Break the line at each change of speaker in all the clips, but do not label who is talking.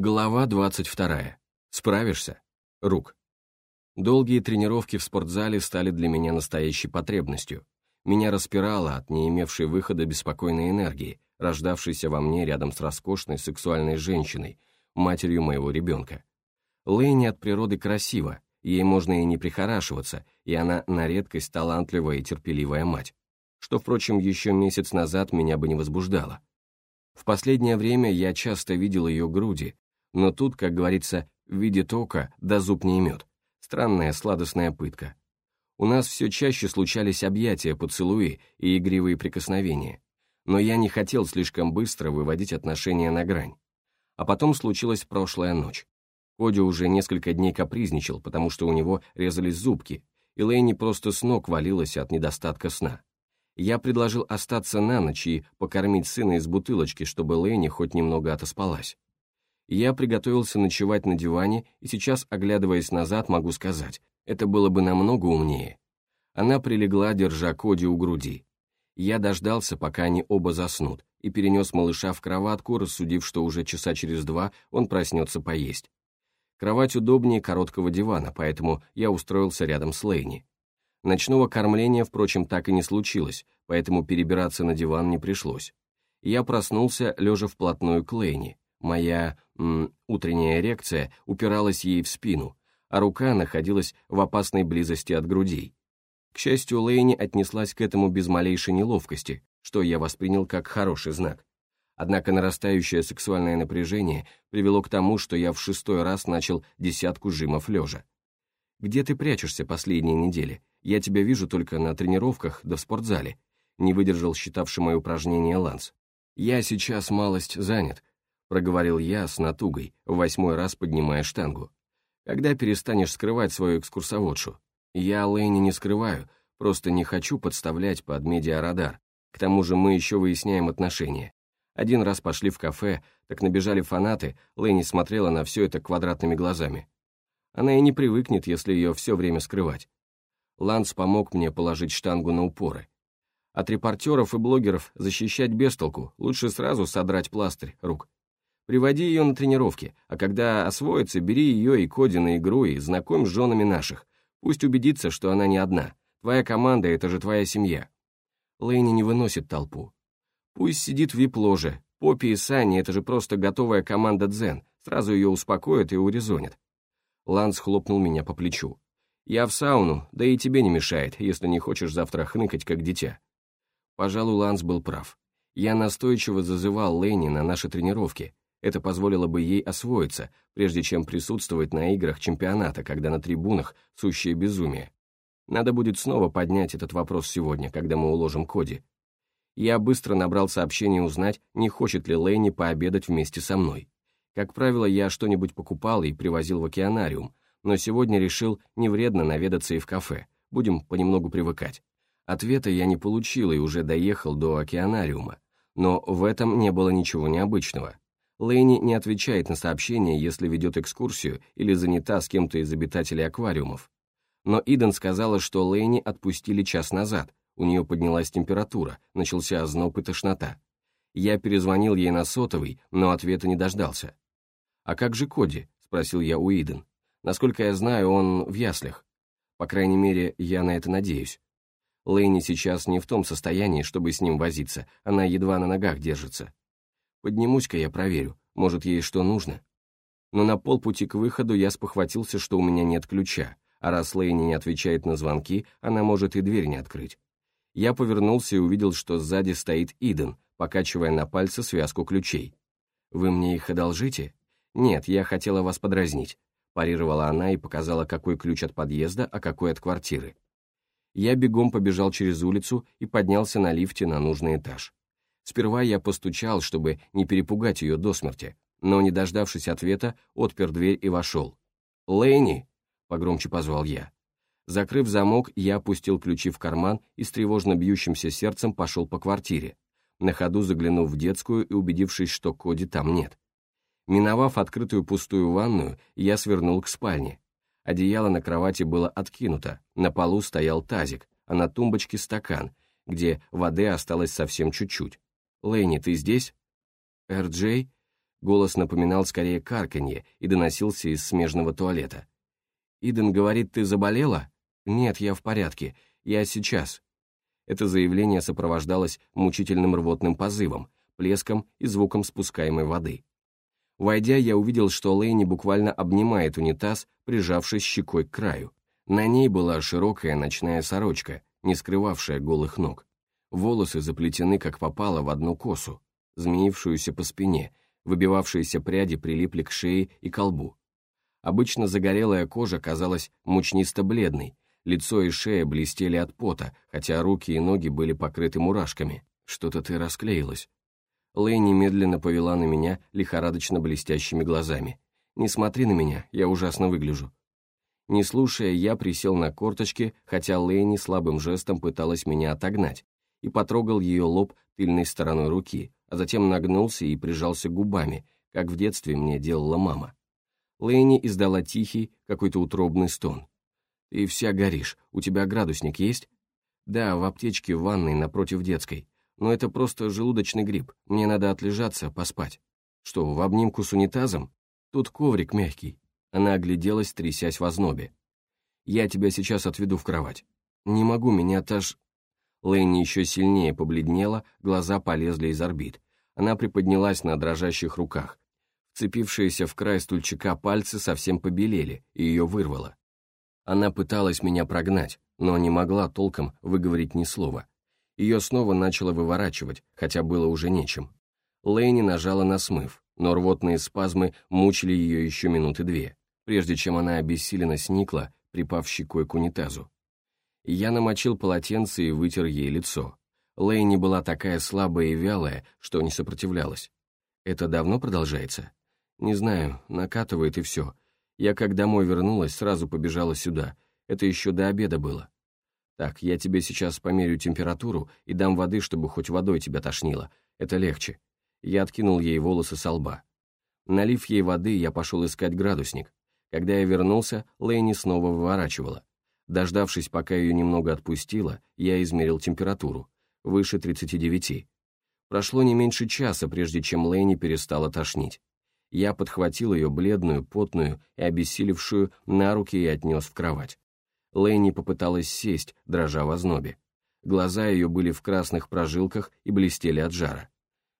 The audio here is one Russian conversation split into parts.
Глава 22. Справишься? Рук. Долгие тренировки в спортзале стали для меня настоящей потребностью. Меня распирало от не имевшей выхода беспокойной энергии, рождавшейся во мне рядом с роскошной сексуальной женщиной, матерью моего ребенка. Лэйни от природы красива, ей можно и не прихорашиваться, и она на редкость талантливая и терпеливая мать, что, впрочем, еще месяц назад меня бы не возбуждало. В последнее время я часто видел ее груди, но тут, как говорится, видит око, да зуб не имет. Странная сладостная пытка. У нас все чаще случались объятия, поцелуи и игривые прикосновения. Но я не хотел слишком быстро выводить отношения на грань. А потом случилась прошлая ночь. Коди уже несколько дней капризничал, потому что у него резались зубки, и Лэйни просто с ног валилась от недостатка сна. Я предложил остаться на ночь и покормить сына из бутылочки, чтобы Лэйни хоть немного отоспалась. Я приготовился ночевать на диване, и сейчас, оглядываясь назад, могу сказать, это было бы намного умнее. Она прилегла, держа Коди у груди. Я дождался, пока они оба заснут, и перенес малыша в кроватку, рассудив, что уже часа через два он проснется поесть. Кровать удобнее короткого дивана, поэтому я устроился рядом с Лейни. Ночного кормления, впрочем, так и не случилось, поэтому перебираться на диван не пришлось. Я проснулся, лежа вплотную к Лейни, Моя м, утренняя эрекция упиралась ей в спину, а рука находилась в опасной близости от грудей. К счастью, Лейни отнеслась к этому без малейшей неловкости, что я воспринял как хороший знак. Однако нарастающее сексуальное напряжение привело к тому, что я в шестой раз начал десятку жимов лежа. «Где ты прячешься последние недели? Я тебя вижу только на тренировках да в спортзале», не выдержал считавший мои упражнения Ланс. «Я сейчас малость занят, — проговорил я с натугой, в восьмой раз поднимая штангу. «Когда перестанешь скрывать свою экскурсоводшу? Я Лэйни не скрываю, просто не хочу подставлять под медиарадар. К тому же мы еще выясняем отношения. Один раз пошли в кафе, так набежали фанаты, Лэйни смотрела на все это квадратными глазами. Она и не привыкнет, если ее все время скрывать. Ланс помог мне положить штангу на упоры. От репортеров и блогеров защищать без толку, лучше сразу содрать пластырь рук. Приводи ее на тренировки, а когда освоится, бери ее и Коди на игру и знакомь с женами наших. Пусть убедится, что она не одна. Твоя команда — это же твоя семья. Лэйни не выносит толпу. Пусть сидит в вип-ложе. Поппи и Санни — это же просто готовая команда дзен. Сразу ее успокоят и урезонят. Ланс хлопнул меня по плечу. «Я в сауну, да и тебе не мешает, если не хочешь завтра хныкать, как дитя». Пожалуй, Ланс был прав. Я настойчиво зазывал Лэйни на наши тренировки, это позволило бы ей освоиться, прежде чем присутствовать на играх чемпионата, когда на трибунах сущее безумие. Надо будет снова поднять этот вопрос сегодня, когда мы уложим Коди. Я быстро набрал сообщение узнать, не хочет ли Лэйни пообедать вместе со мной. Как правило, я что-нибудь покупал и привозил в океанариум, но сегодня решил не вредно наведаться и в кафе, будем понемногу привыкать. Ответа я не получил и уже доехал до океанариума, но в этом не было ничего необычного. Лэйни не отвечает на сообщения, если ведет экскурсию или занята с кем-то из обитателей аквариумов. Но Иден сказала, что Лэйни отпустили час назад, у нее поднялась температура, начался озноб и тошнота. Я перезвонил ей на сотовый, но ответа не дождался. «А как же Коди?» — спросил я у Иден. «Насколько я знаю, он в яслях. По крайней мере, я на это надеюсь. Лэйни сейчас не в том состоянии, чтобы с ним возиться, она едва на ногах держится. Поднимусь-ка я проверю, может, ей что нужно. Но на полпути к выходу я спохватился, что у меня нет ключа, а раз Лейни не отвечает на звонки, она может и дверь не открыть. Я повернулся и увидел, что сзади стоит Иден, покачивая на пальце связку ключей. «Вы мне их одолжите?» «Нет, я хотела вас подразнить», — парировала она и показала, какой ключ от подъезда, а какой от квартиры. Я бегом побежал через улицу и поднялся на лифте на нужный этаж. Сперва я постучал, чтобы не перепугать ее до смерти, но, не дождавшись ответа, отпер дверь и вошел. «Лэйни!» — погромче позвал я. Закрыв замок, я опустил ключи в карман и с тревожно бьющимся сердцем пошел по квартире, на ходу заглянув в детскую и убедившись, что Коди там нет. Миновав открытую пустую ванную, я свернул к спальне. Одеяло на кровати было откинуто, на полу стоял тазик, а на тумбочке стакан, где воды осталось совсем чуть-чуть. «Лэйни, ты здесь?» «Эр-Джей?» Голос напоминал скорее карканье и доносился из смежного туалета. «Иден говорит, ты заболела?» «Нет, я в порядке. Я сейчас». Это заявление сопровождалось мучительным рвотным позывом, плеском и звуком спускаемой воды. Войдя, я увидел, что Лэйни буквально обнимает унитаз, прижавшись щекой к краю. На ней была широкая ночная сорочка, не скрывавшая голых ног. Волосы заплетены, как попало, в одну косу, змеившуюся по спине, выбивавшиеся пряди прилипли к шее и колбу. Обычно загорелая кожа казалась мучнисто-бледной, лицо и шея блестели от пота, хотя руки и ноги были покрыты мурашками. Что-то ты расклеилась. Лэй немедленно повела на меня лихорадочно блестящими глазами. «Не смотри на меня, я ужасно выгляжу». Не слушая, я присел на корточки, хотя Лэйни слабым жестом пыталась меня отогнать, и потрогал ее лоб тыльной стороной руки, а затем нагнулся и прижался губами, как в детстве мне делала мама. Лэйни издала тихий, какой-то утробный стон. «Ты вся горишь, у тебя градусник есть?» «Да, в аптечке в ванной напротив детской. Но это просто желудочный грипп, мне надо отлежаться, поспать». «Что, в обнимку с унитазом? Тут коврик мягкий». Она огляделась, трясясь в ознобе. «Я тебя сейчас отведу в кровать». «Не могу, меня таж...» Лэнни еще сильнее побледнела, глаза полезли из орбит. Она приподнялась на дрожащих руках. Вцепившиеся в край стульчика пальцы совсем побелели, и ее вырвало. Она пыталась меня прогнать, но не могла толком выговорить ни слова. Ее снова начало выворачивать, хотя было уже нечем. Лэйни нажала на смыв, но рвотные спазмы мучили ее еще минуты две, прежде чем она обессиленно сникла, припав щекой к унитазу. Я намочил полотенце и вытер ей лицо. Лэйни была такая слабая и вялая, что не сопротивлялась. «Это давно продолжается?» «Не знаю, накатывает и все. Я, как домой вернулась, сразу побежала сюда. Это еще до обеда было. Так, я тебе сейчас померю температуру и дам воды, чтобы хоть водой тебя тошнило. Это легче». Я откинул ей волосы со лба. Налив ей воды, я пошел искать градусник. Когда я вернулся, Лэйни снова выворачивала. Дождавшись, пока ее немного отпустило, я измерил температуру. Выше 39. Прошло не меньше часа, прежде чем Лэйни перестала тошнить. Я подхватил ее бледную, потную и обессилевшую на руки и отнес в кровать. Лэйни попыталась сесть, дрожа в ознобе. Глаза ее были в красных прожилках и блестели от жара.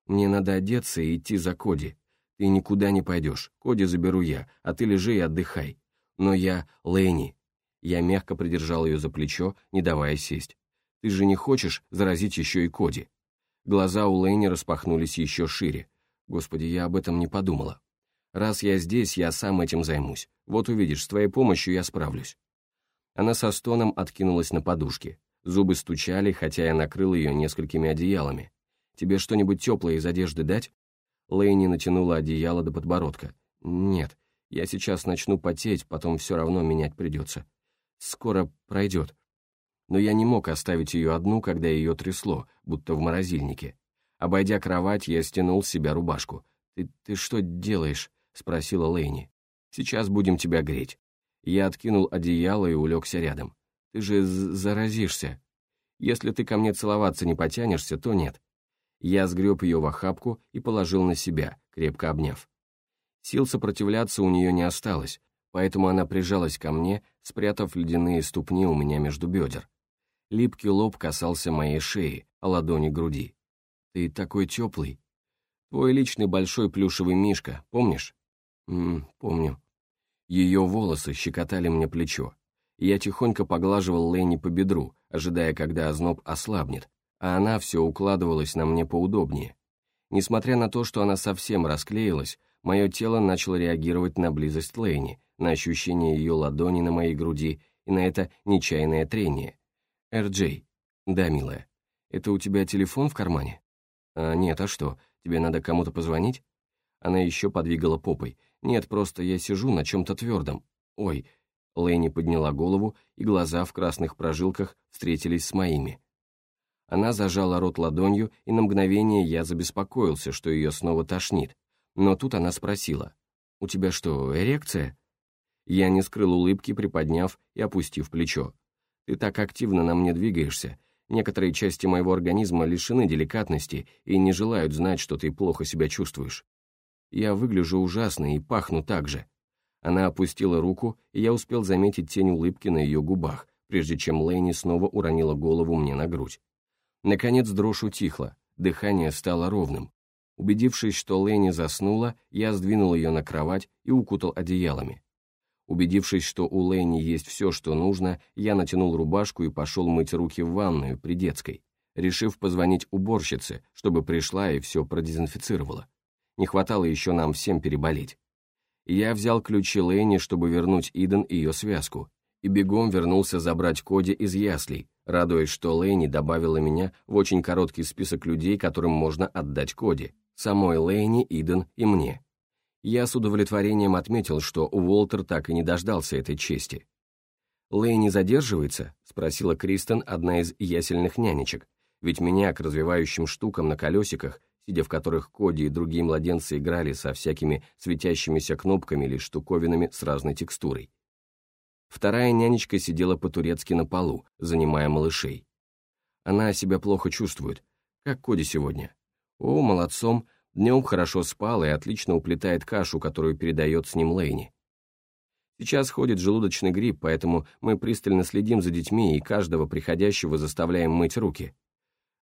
«Мне надо одеться и идти за Коди. Ты никуда не пойдешь, Коди заберу я, а ты лежи и отдыхай. Но я Лэйни, я мягко придержал ее за плечо, не давая сесть. «Ты же не хочешь заразить еще и Коди?» Глаза у Лэйни распахнулись еще шире. Господи, я об этом не подумала. Раз я здесь, я сам этим займусь. Вот увидишь, с твоей помощью я справлюсь. Она со стоном откинулась на подушке. Зубы стучали, хотя я накрыл ее несколькими одеялами. «Тебе что-нибудь теплое из одежды дать?» Лэйни натянула одеяло до подбородка. «Нет, я сейчас начну потеть, потом все равно менять придется скоро пройдет. Но я не мог оставить ее одну, когда ее трясло, будто в морозильнике. Обойдя кровать, я стянул с себя рубашку. «Ты, ты что делаешь?» — спросила Лэйни. «Сейчас будем тебя греть». Я откинул одеяло и улегся рядом. «Ты же заразишься. Если ты ко мне целоваться не потянешься, то нет». Я сгреб ее в охапку и положил на себя, крепко обняв. Сил сопротивляться у нее не осталось, поэтому она прижалась ко мне, спрятав ледяные ступни у меня между бедер. Липкий лоб касался моей шеи, а ладони груди. «Ты такой теплый. Твой личный большой плюшевый мишка, помнишь?» «Ммм, помню». Ее волосы щекотали мне плечо. Я тихонько поглаживал Лэнни по бедру, ожидая, когда озноб ослабнет, а она все укладывалась на мне поудобнее. Несмотря на то, что она совсем расклеилась, мое тело начало реагировать на близость Лэйни, на ощущение ее ладони на моей груди и на это нечаянное трение. «Эр-Джей». «Да, милая. Это у тебя телефон в кармане?» «А, нет, а что, тебе надо кому-то позвонить?» Она еще подвигала попой. «Нет, просто я сижу на чем-то твердом. Ой». Лэйни подняла голову, и глаза в красных прожилках встретились с моими. Она зажала рот ладонью, и на мгновение я забеспокоился, что ее снова тошнит. Но тут она спросила. «У тебя что, эрекция?» Я не скрыл улыбки, приподняв и опустив плечо. «Ты так активно на мне двигаешься. Некоторые части моего организма лишены деликатности и не желают знать, что ты плохо себя чувствуешь. Я выгляжу ужасно и пахну так же». Она опустила руку, и я успел заметить тень улыбки на ее губах, прежде чем Лэйни снова уронила голову мне на грудь. Наконец дрожь утихла, дыхание стало ровным. Убедившись, что Лэйни заснула, я сдвинул ее на кровать и укутал одеялами. Убедившись, что у Лэйни есть все, что нужно, я натянул рубашку и пошел мыть руки в ванную при детской, решив позвонить уборщице, чтобы пришла и все продезинфицировала. Не хватало еще нам всем переболеть. Я взял ключи Лэйни, чтобы вернуть Иден ее связку, и бегом вернулся забрать Коди из яслей, радуясь, что Лэйни добавила меня в очень короткий список людей, которым можно отдать Коди, самой Лэйни, Иден и мне. Я с удовлетворением отметил, что Уолтер так и не дождался этой чести. «Лэйни задерживается?» — спросила Кристен, одна из ясельных нянечек, ведь меня к развивающим штукам на колесиках, сидя в которых Коди и другие младенцы играли со всякими светящимися кнопками или штуковинами с разной текстурой. Вторая нянечка сидела по-турецки на полу, занимая малышей. Она себя плохо чувствует. Как Коди сегодня? О, молодцом, Днем хорошо спал и отлично уплетает кашу, которую передает с ним Лейни. Сейчас ходит желудочный грипп, поэтому мы пристально следим за детьми и каждого приходящего заставляем мыть руки.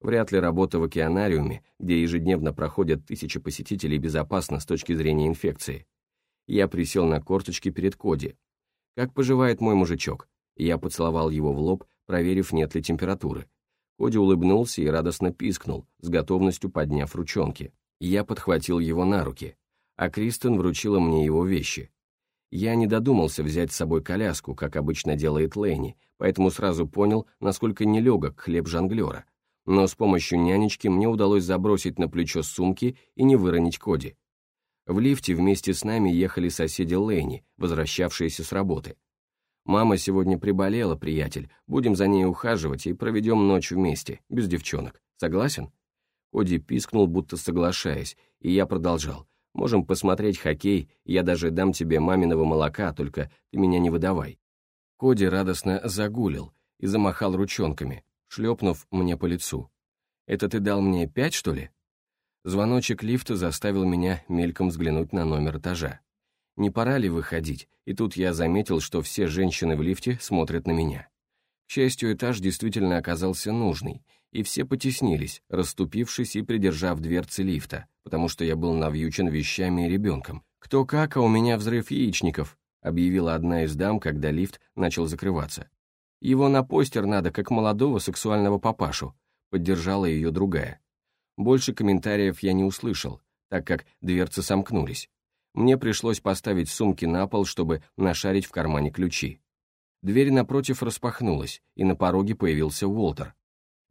Вряд ли работа в океанариуме, где ежедневно проходят тысячи посетителей, безопасна с точки зрения инфекции. Я присел на корточки перед Коди. «Как поживает мой мужичок?» Я поцеловал его в лоб, проверив, нет ли температуры. Коди улыбнулся и радостно пискнул, с готовностью подняв ручонки. Я подхватил его на руки, а Кристен вручила мне его вещи. Я не додумался взять с собой коляску, как обычно делает Лэни, поэтому сразу понял, насколько нелегок хлеб жонглера. Но с помощью нянечки мне удалось забросить на плечо сумки и не выронить Коди. В лифте вместе с нами ехали соседи Лэни, возвращавшиеся с работы. «Мама сегодня приболела, приятель, будем за ней ухаживать и проведем ночь вместе, без девчонок. Согласен?» Оди пискнул, будто соглашаясь, и я продолжал. «Можем посмотреть хоккей, я даже дам тебе маминого молока, только ты меня не выдавай». Коди радостно загулил и замахал ручонками, шлепнув мне по лицу. «Это ты дал мне пять, что ли?» Звоночек лифта заставил меня мельком взглянуть на номер этажа. Не пора ли выходить? И тут я заметил, что все женщины в лифте смотрят на меня. К счастью, этаж действительно оказался нужный, и все потеснились, расступившись и придержав дверцы лифта, потому что я был навьючен вещами и ребенком. «Кто как, а у меня взрыв яичников», объявила одна из дам, когда лифт начал закрываться. «Его на постер надо, как молодого сексуального папашу», поддержала ее другая. Больше комментариев я не услышал, так как дверцы сомкнулись. Мне пришлось поставить сумки на пол, чтобы нашарить в кармане ключи. Дверь напротив распахнулась, и на пороге появился Уолтер,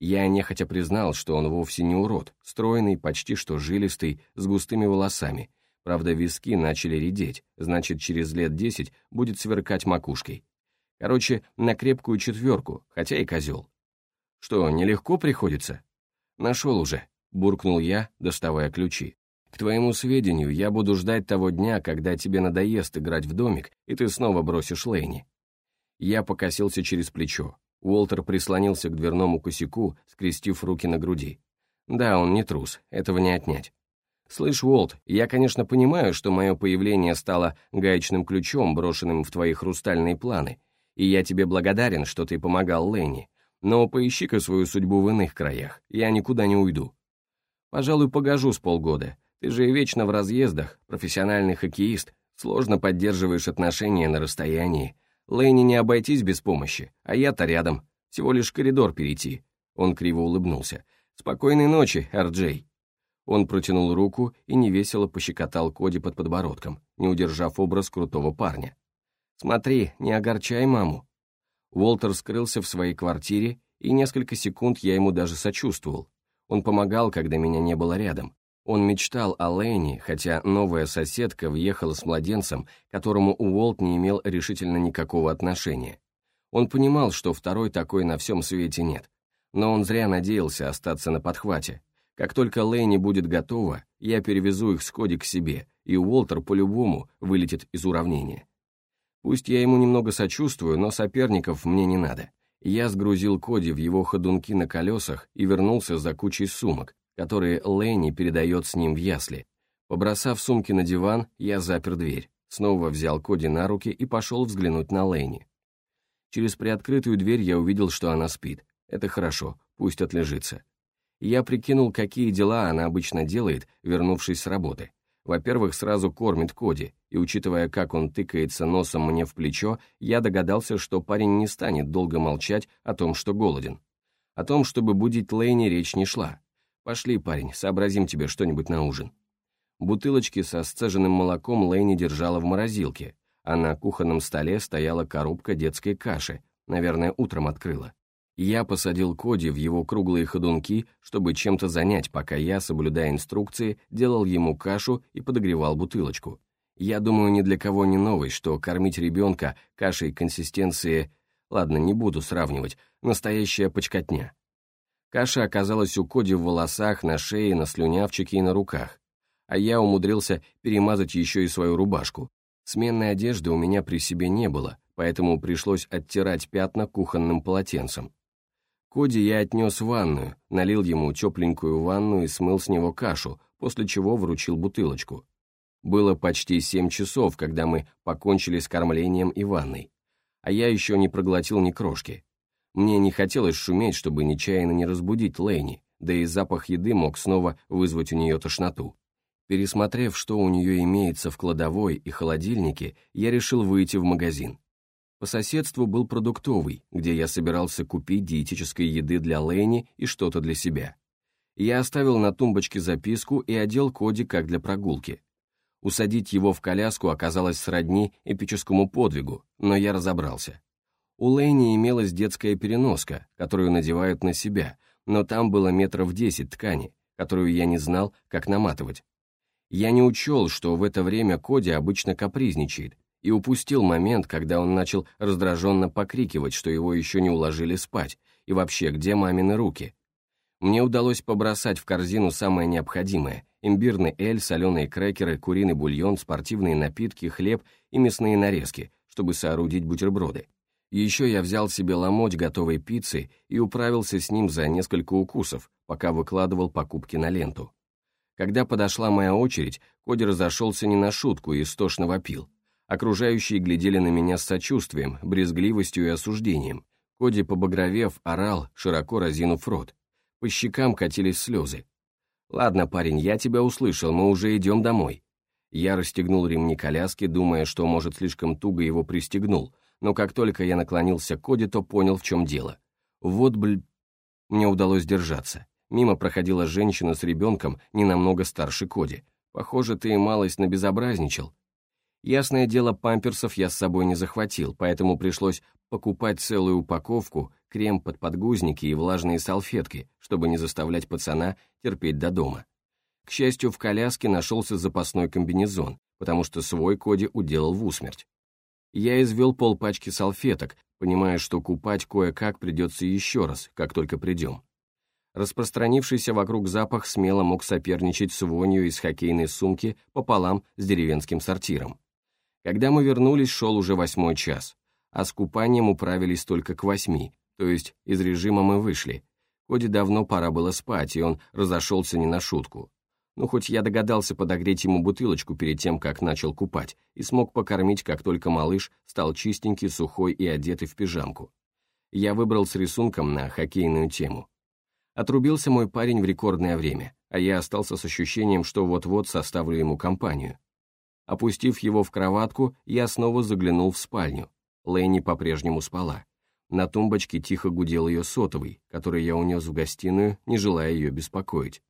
я нехотя признал, что он вовсе не урод, стройный, почти что жилистый, с густыми волосами. Правда, виски начали редеть, значит, через лет десять будет сверкать макушкой. Короче, на крепкую четверку, хотя и козел. Что, нелегко приходится? Нашел уже, буркнул я, доставая ключи. К твоему сведению, я буду ждать того дня, когда тебе надоест играть в домик, и ты снова бросишь Лейни. Я покосился через плечо. Уолтер прислонился к дверному косяку, скрестив руки на груди. Да, он не трус, этого не отнять. «Слышь, Уолт, я, конечно, понимаю, что мое появление стало гаечным ключом, брошенным в твои хрустальные планы, и я тебе благодарен, что ты помогал Ленни, но поищи-ка свою судьбу в иных краях, я никуда не уйду. Пожалуй, погожу с полгода, ты же вечно в разъездах, профессиональный хоккеист, сложно поддерживаешь отношения на расстоянии, Лэйни не обойтись без помощи, а я-то рядом, всего лишь коридор перейти. Он криво улыбнулся. «Спокойной ночи, Ар-Джей». Он протянул руку и невесело пощекотал Коди под подбородком, не удержав образ крутого парня. «Смотри, не огорчай маму». Уолтер скрылся в своей квартире, и несколько секунд я ему даже сочувствовал. Он помогал, когда меня не было рядом, он мечтал о Лэйне, хотя новая соседка въехала с младенцем, которому Уолт не имел решительно никакого отношения. Он понимал, что второй такой на всем свете нет. Но он зря надеялся остаться на подхвате. Как только Лэйни будет готова, я перевезу их с Коди к себе, и Уолтер по-любому вылетит из уравнения. Пусть я ему немного сочувствую, но соперников мне не надо. Я сгрузил Коди в его ходунки на колесах и вернулся за кучей сумок, которые Лэнни передает с ним в ясли. Побросав сумки на диван, я запер дверь, снова взял Коди на руки и пошел взглянуть на Лэнни. Через приоткрытую дверь я увидел, что она спит. Это хорошо, пусть отлежится. Я прикинул, какие дела она обычно делает, вернувшись с работы. Во-первых, сразу кормит Коди, и учитывая, как он тыкается носом мне в плечо, я догадался, что парень не станет долго молчать о том, что голоден. О том, чтобы будить Лейни, речь не шла. «Пошли, парень, сообразим тебе что-нибудь на ужин». Бутылочки со сцеженным молоком Лейни держала в морозилке, а на кухонном столе стояла коробка детской каши, наверное, утром открыла. Я посадил Коди в его круглые ходунки, чтобы чем-то занять, пока я, соблюдая инструкции, делал ему кашу и подогревал бутылочку. Я думаю, ни для кого не новость, что кормить ребенка кашей консистенции... Ладно, не буду сравнивать, настоящая почкотня. Каша оказалась у Коди в волосах, на шее, на слюнявчике и на руках. А я умудрился перемазать еще и свою рубашку. Сменной одежды у меня при себе не было, поэтому пришлось оттирать пятна кухонным полотенцем. Коди я отнес в ванную, налил ему тепленькую ванну и смыл с него кашу, после чего вручил бутылочку. Было почти семь часов, когда мы покончили с кормлением и ванной. А я еще не проглотил ни крошки. Мне не хотелось шуметь, чтобы нечаянно не разбудить Лэйни, да и запах еды мог снова вызвать у нее тошноту. Пересмотрев, что у нее имеется в кладовой и холодильнике, я решил выйти в магазин. По соседству был продуктовый, где я собирался купить диетической еды для Лэйни и что-то для себя. Я оставил на тумбочке записку и одел Коди как для прогулки. Усадить его в коляску оказалось сродни эпическому подвигу, но я разобрался. У Лэйни имелась детская переноска, которую надевают на себя, но там было метров десять ткани, которую я не знал, как наматывать. Я не учел, что в это время Коди обычно капризничает, и упустил момент, когда он начал раздраженно покрикивать, что его еще не уложили спать, и вообще, где мамины руки. Мне удалось побросать в корзину самое необходимое – имбирный эль, соленые крекеры, куриный бульон, спортивные напитки, хлеб и мясные нарезки, чтобы соорудить бутерброды. Еще я взял себе ломоть готовой пиццы и управился с ним за несколько укусов, пока выкладывал покупки на ленту. Когда подошла моя очередь, Коди разошелся не на шутку и истошно вопил. Окружающие глядели на меня с сочувствием, брезгливостью и осуждением. Коди, побагровев, орал, широко разинув рот. По щекам катились слезы. «Ладно, парень, я тебя услышал, мы уже идем домой». Я расстегнул ремни коляски, думая, что, может, слишком туго его пристегнул, но как только я наклонился к Коди, то понял, в чем дело. Вот, бль... Мне удалось держаться. Мимо проходила женщина с ребенком, не намного старше Коди. «Похоже, ты малость набезобразничал», Ясное дело, памперсов я с собой не захватил, поэтому пришлось покупать целую упаковку, крем под подгузники и влажные салфетки, чтобы не заставлять пацана терпеть до дома. К счастью, в коляске нашелся запасной комбинезон, потому что свой Коди уделал в усмерть. Я извел полпачки салфеток, понимая, что купать кое-как придется еще раз, как только придем. Распространившийся вокруг запах смело мог соперничать с вонью из хоккейной сумки пополам с деревенским сортиром. Когда мы вернулись, шел уже восьмой час, а с купанием управились только к восьми, то есть из режима мы вышли. Коде давно пора было спать, и он разошелся не на шутку. Ну, хоть я догадался подогреть ему бутылочку перед тем, как начал купать, и смог покормить, как только малыш стал чистенький, сухой и одетый в пижамку. Я выбрал с рисунком на хоккейную тему. Отрубился мой парень в рекордное время, а я остался с ощущением, что вот-вот составлю ему компанию. Опустив его в кроватку, я снова заглянул в спальню. Лэйни по-прежнему спала. На тумбочке тихо гудел ее сотовый, который я унес в гостиную, не желая ее беспокоить.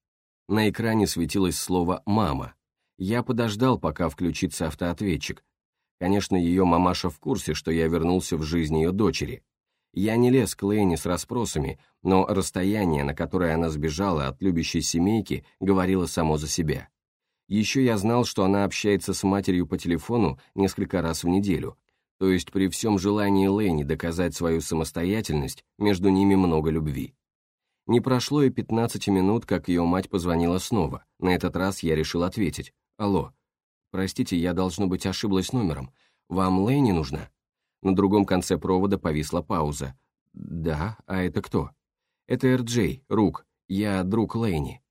На экране светилось слово «мама». Я подождал, пока включится автоответчик. Конечно, ее мамаша в курсе, что я вернулся в жизнь ее дочери. Я не лез к Лэйни с расспросами, но расстояние, на которое она сбежала от любящей семейки, говорило само за себя. Еще я знал, что она общается с матерью по телефону несколько раз в неделю, то есть при всем желании Лэни доказать свою самостоятельность, между ними много любви. Не прошло и 15 минут, как ее мать позвонила снова. На этот раз я решил ответить. «Алло. Простите, я, должно быть, ошиблась номером. Вам Лэни нужна?» На другом конце провода повисла пауза. «Да, а это кто?» «Это Эр-Джей, Рук. Я друг Лэйни».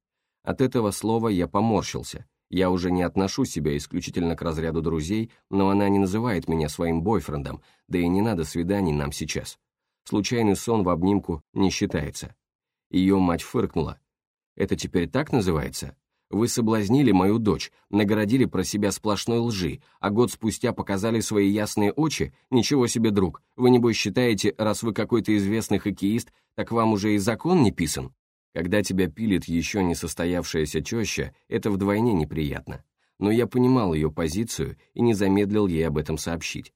От этого слова я поморщился. Я уже не отношу себя исключительно к разряду друзей, но она не называет меня своим бойфрендом, да и не надо свиданий нам сейчас. Случайный сон в обнимку не считается. Ее мать фыркнула. «Это теперь так называется? Вы соблазнили мою дочь, наградили про себя сплошной лжи, а год спустя показали свои ясные очи? Ничего себе, друг, вы небось считаете, раз вы какой-то известный хоккеист, так вам уже и закон не писан?» Когда тебя пилит еще не состоявшаяся теща, это вдвойне неприятно. Но я понимал ее позицию и не замедлил ей об этом сообщить.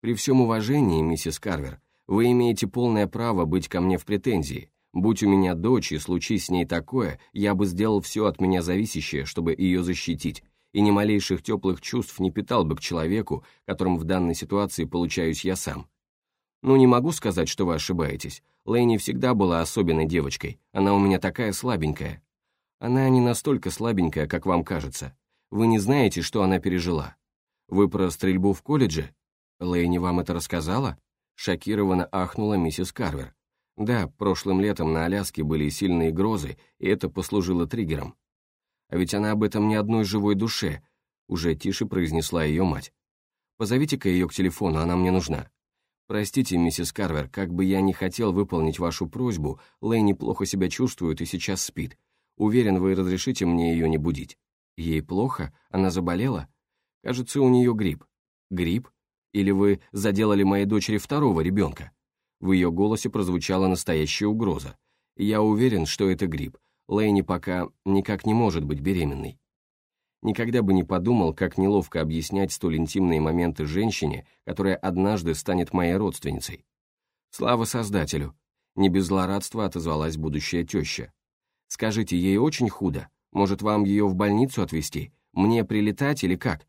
При всем уважении, миссис Карвер, вы имеете полное право быть ко мне в претензии. Будь у меня дочь и случись с ней такое, я бы сделал все от меня зависящее, чтобы ее защитить, и ни малейших теплых чувств не питал бы к человеку, которым в данной ситуации получаюсь я сам. Ну, не могу сказать, что вы ошибаетесь. Лэйни всегда была особенной девочкой. Она у меня такая слабенькая. Она не настолько слабенькая, как вам кажется. Вы не знаете, что она пережила. Вы про стрельбу в колледже? Лэйни вам это рассказала? Шокированно ахнула миссис Карвер. Да, прошлым летом на Аляске были сильные грозы, и это послужило триггером. А ведь она об этом ни одной живой душе, уже тише произнесла ее мать. Позовите-ка ее к телефону, она мне нужна. «Простите, миссис Карвер, как бы я не хотел выполнить вашу просьбу, Лэйни плохо себя чувствует и сейчас спит. Уверен, вы разрешите мне ее не будить». «Ей плохо? Она заболела?» «Кажется, у нее грипп». «Грипп? Или вы заделали моей дочери второго ребенка?» В ее голосе прозвучала настоящая угроза. «Я уверен, что это грипп. Лэйни пока никак не может быть беременной». Никогда бы не подумал, как неловко объяснять столь интимные моменты женщине, которая однажды станет моей родственницей. Слава Создателю! Не без злорадства отозвалась будущая теща. Скажите, ей очень худо. Может, вам ее в больницу отвезти? Мне прилетать или как?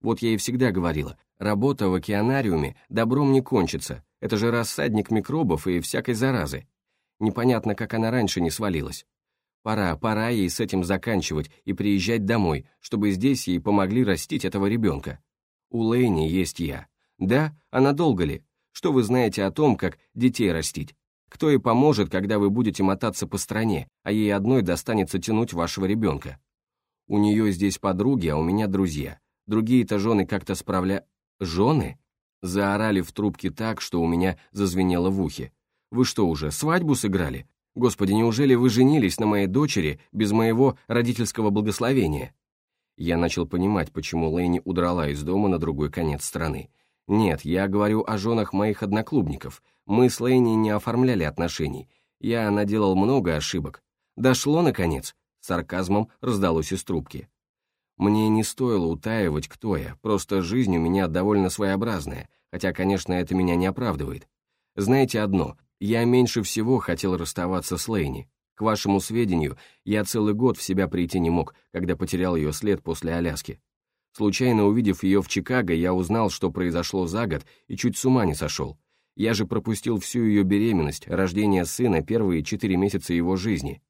Вот я и всегда говорила, работа в океанариуме добром не кончится. Это же рассадник микробов и всякой заразы. Непонятно, как она раньше не свалилась. Пора, пора ей с этим заканчивать и приезжать домой, чтобы здесь ей помогли растить этого ребенка. У Лэйни есть я. Да, а надолго ли? Что вы знаете о том, как детей растить? Кто ей поможет, когда вы будете мотаться по стране, а ей одной достанется тянуть вашего ребенка? У нее здесь подруги, а у меня друзья. Другие-то жены как-то справля... Жены? Заорали в трубке так, что у меня зазвенело в ухе. Вы что уже, свадьбу сыграли? Господи, неужели вы женились на моей дочери без моего родительского благословения?» Я начал понимать, почему Лэйни удрала из дома на другой конец страны. Нет, я говорю о женах моих одноклубников. Мы с Лэйни не оформляли отношений. Я наделал много ошибок. Дошло, наконец. Сарказмом раздалось из трубки. Мне не стоило утаивать, кто я, просто жизнь у меня довольно своеобразная, хотя, конечно, это меня не оправдывает. Знаете одно, я меньше всего хотел расставаться с Лейни. К вашему сведению, я целый год в себя прийти не мог, когда потерял ее след после Аляски. Случайно увидев ее в Чикаго, я узнал, что произошло за год, и чуть с ума не сошел. Я же пропустил всю ее беременность, рождение сына, первые четыре месяца его жизни.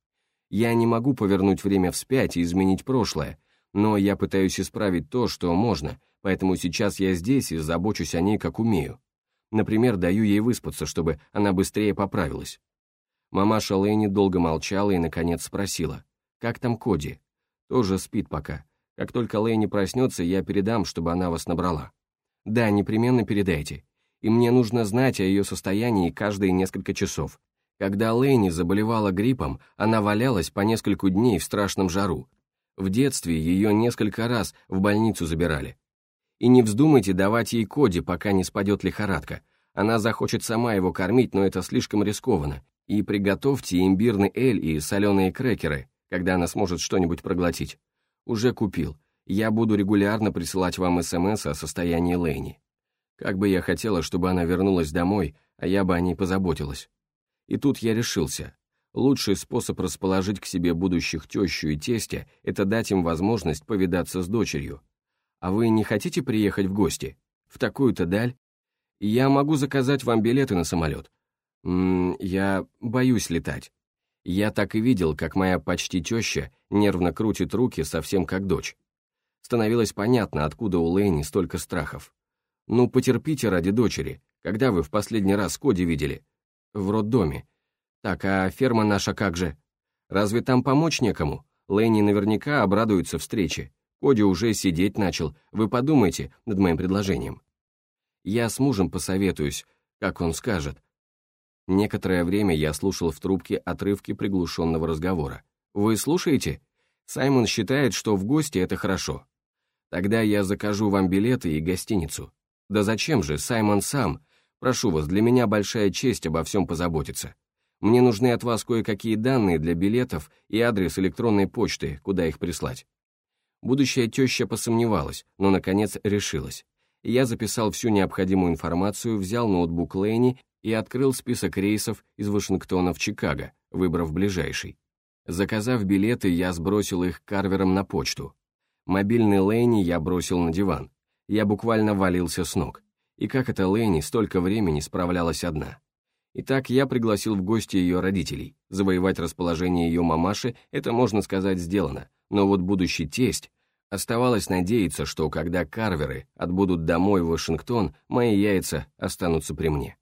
Я не могу повернуть время вспять и изменить прошлое, но я пытаюсь исправить то, что можно, поэтому сейчас я здесь и забочусь о ней, как умею. Например, даю ей выспаться, чтобы она быстрее поправилась. Мамаша Лэйни долго молчала и, наконец, спросила, «Как там Коди?» «Тоже спит пока. Как только Лэйни проснется, я передам, чтобы она вас набрала». «Да, непременно передайте. И мне нужно знать о ее состоянии каждые несколько часов. Когда Лэйни заболевала гриппом, она валялась по нескольку дней в страшном жару. В детстве ее несколько раз в больницу забирали. И не вздумайте давать ей Коди, пока не спадет лихорадка. Она захочет сама его кормить, но это слишком рискованно. И приготовьте имбирный эль и соленые крекеры, когда она сможет что-нибудь проглотить. Уже купил. Я буду регулярно присылать вам СМС о состоянии Лэйни. Как бы я хотела, чтобы она вернулась домой, а я бы о ней позаботилась. И тут я решился. Лучший способ расположить к себе будущих тещу и тестя – это дать им возможность повидаться с дочерью, а вы не хотите приехать в гости? В такую-то даль? Я могу заказать вам билеты на самолет. М я боюсь летать. Я так и видел, как моя почти теща нервно крутит руки, совсем как дочь. Становилось понятно, откуда у Лэйни столько страхов. Ну, потерпите ради дочери. Когда вы в последний раз Коди видели? В роддоме. Так, а ферма наша как же? Разве там помочь некому? Лэнни наверняка обрадуется встрече. Коди уже сидеть начал. Вы подумайте над моим предложением. Я с мужем посоветуюсь, как он скажет. Некоторое время я слушал в трубке отрывки приглушенного разговора. «Вы слушаете?» Саймон считает, что в гости это хорошо. Тогда я закажу вам билеты и гостиницу. Да зачем же, Саймон сам. Прошу вас, для меня большая честь обо всем позаботиться. Мне нужны от вас кое-какие данные для билетов и адрес электронной почты, куда их прислать. Будущая теща посомневалась, но, наконец, решилась. Я записал всю необходимую информацию, взял ноутбук Лэйни и открыл список рейсов из Вашингтона в Чикаго, выбрав ближайший. Заказав билеты, я сбросил их карвером на почту. Мобильный Лэйни я бросил на диван. Я буквально валился с ног. И как это Лэйни столько времени справлялась одна? Итак, я пригласил в гости ее родителей. Завоевать расположение ее мамаши – это, можно сказать, сделано. Но вот будущий тесть... Оставалось надеяться, что когда карверы отбудут домой в Вашингтон, мои яйца останутся при мне.